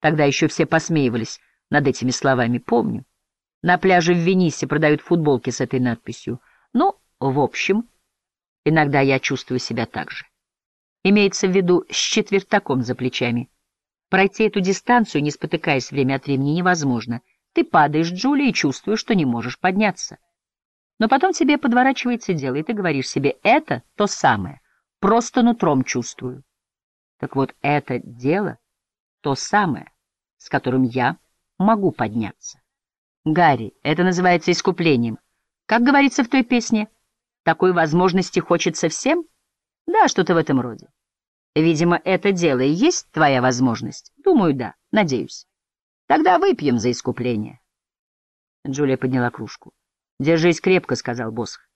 Тогда еще все посмеивались над этими словами, помню. На пляже в Венисе продают футболки с этой надписью. Ну, в общем, иногда я чувствую себя так же. Имеется в виду с четвертаком за плечами. Пройти эту дистанцию, не спотыкаясь время от времени, невозможно. Ты падаешь, Джулия, и чувствуешь, что не можешь подняться. Но потом тебе подворачивается дело, и ты говоришь себе, это то самое, просто нутром чувствую. Так вот, это дело то самое, с которым я могу подняться. Гарри, это называется искуплением. Как говорится в той песне, такой возможности хочется всем? Да, что-то в этом роде. Видимо, это дело и есть твоя возможность. Думаю, да, надеюсь. Тогда выпьем за искупление. Джулия подняла кружку. «Держись крепко», — сказал Босх.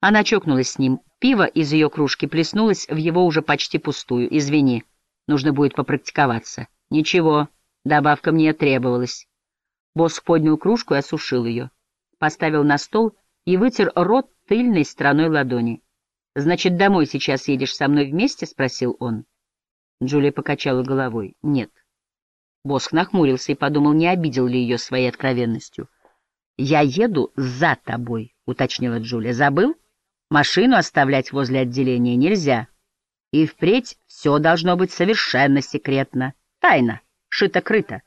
Она чокнулась с ним. Пиво из ее кружки плеснулось в его уже почти пустую. «Извини, нужно будет попрактиковаться». «Ничего, добавка мне требовалась». Босх поднял кружку и осушил ее. Поставил на стол и вытер рот тыльной стороной ладони. «Значит, домой сейчас едешь со мной вместе?» — спросил он. Джулия покачала головой. «Нет». Босх нахмурился и подумал, не обидел ли ее своей откровенностью. «Я еду за тобой», — уточнила Джулия. «Забыл? Машину оставлять возле отделения нельзя. И впредь все должно быть совершенно секретно. Тайна, шито-крыто».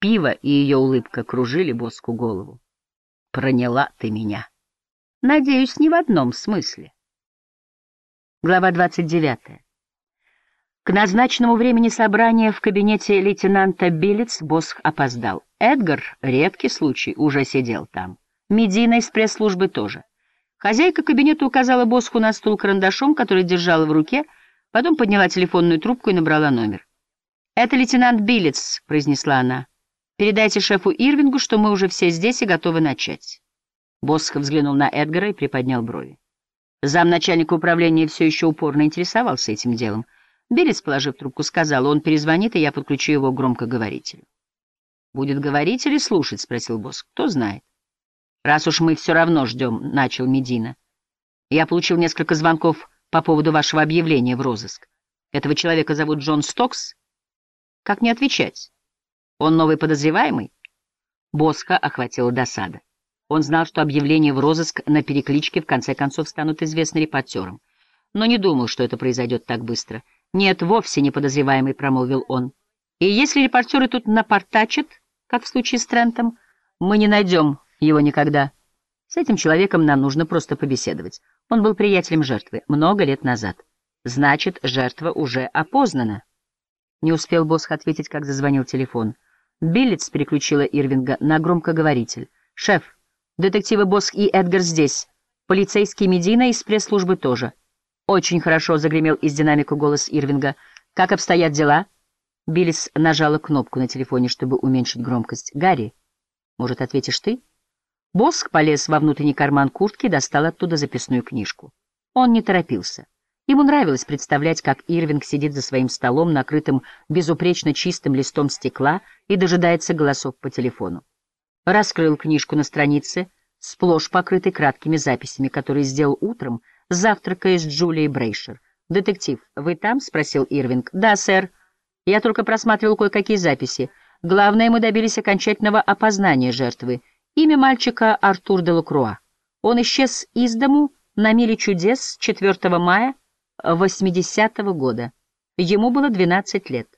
Пиво и ее улыбка кружили Боску голову. «Проняла ты меня». «Надеюсь, не в одном смысле». Глава двадцать девятая. К назначенному времени собрания в кабинете лейтенанта Билец Босх опоздал. Эдгар, редкий случай, уже сидел там. Медина из пресс-службы тоже. Хозяйка кабинета указала Босху на стул карандашом, который держала в руке, потом подняла телефонную трубку и набрала номер. «Это лейтенант Билец», — произнесла она. «Передайте шефу Ирвингу, что мы уже все здесь и готовы начать». Босх взглянул на Эдгара и приподнял брови. Замначальника управления все еще упорно интересовался этим делом. Берец, положив трубку, сказал, он перезвонит, и я подключу его к громкоговорителю. «Будет говорить или слушать?» — спросил босс. «Кто знает». «Раз уж мы все равно ждем», — начал Медина. «Я получил несколько звонков по поводу вашего объявления в розыск. Этого человека зовут Джон Стокс. Как не отвечать? Он новый подозреваемый?» Боска охватила досада. Он знал, что объявления в розыск на перекличке в конце концов станут известны репортерам. Но не думал, что это произойдет так быстро — «Нет, вовсе не подозреваемый», — промолвил он. «И если репортеры тут напортачат, как в случае с Трентом, мы не найдем его никогда. С этим человеком нам нужно просто побеседовать. Он был приятелем жертвы много лет назад. Значит, жертва уже опознана». Не успел Босх ответить, как зазвонил телефон. Биллетс переключила Ирвинга на громкоговоритель. «Шеф, детективы Босх и Эдгар здесь. Полицейский Медина из пресс-службы тоже». «Очень хорошо», — загремел из динамика голос Ирвинга. «Как обстоят дела?» Биллис нажала кнопку на телефоне, чтобы уменьшить громкость. «Гарри, может, ответишь ты?» Боск полез во внутренний карман куртки и достал оттуда записную книжку. Он не торопился. Ему нравилось представлять, как Ирвинг сидит за своим столом, накрытым безупречно чистым листом стекла, и дожидается голосов по телефону. Раскрыл книжку на странице, сплошь покрытой краткими записями, которые сделал утром, завтракая с Джулией Брейшер. «Детектив, вы там?» — спросил Ирвинг. «Да, сэр. Я только просматривал кое-какие записи. Главное, мы добились окончательного опознания жертвы. Имя мальчика Артур де Лукруа. Он исчез из дому на миле чудес 4 мая 80-го года. Ему было 12 лет.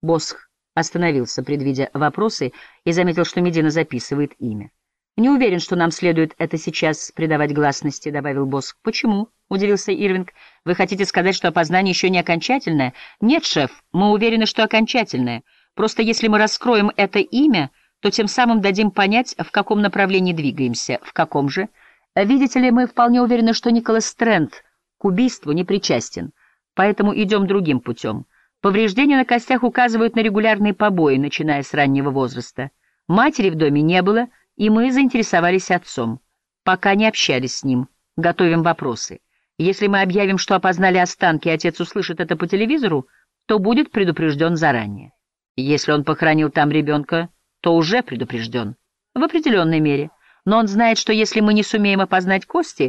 Босх остановился, предвидя вопросы, и заметил, что Медина записывает имя. «Не уверен, что нам следует это сейчас придавать гласности», — добавил босс. «Почему?» — удивился Ирвинг. «Вы хотите сказать, что опознание еще не окончательное?» «Нет, шеф, мы уверены, что окончательное. Просто если мы раскроем это имя, то тем самым дадим понять, в каком направлении двигаемся. В каком же? Видите ли, мы вполне уверены, что Николас Трент к убийству не причастен, поэтому идем другим путем. Повреждения на костях указывают на регулярные побои, начиная с раннего возраста. Матери в доме не было — и мы заинтересовались отцом. Пока не общались с ним, готовим вопросы. Если мы объявим, что опознали останки, и отец услышит это по телевизору, то будет предупрежден заранее. Если он похоронил там ребенка, то уже предупрежден. В определенной мере. Но он знает, что если мы не сумеем опознать кости,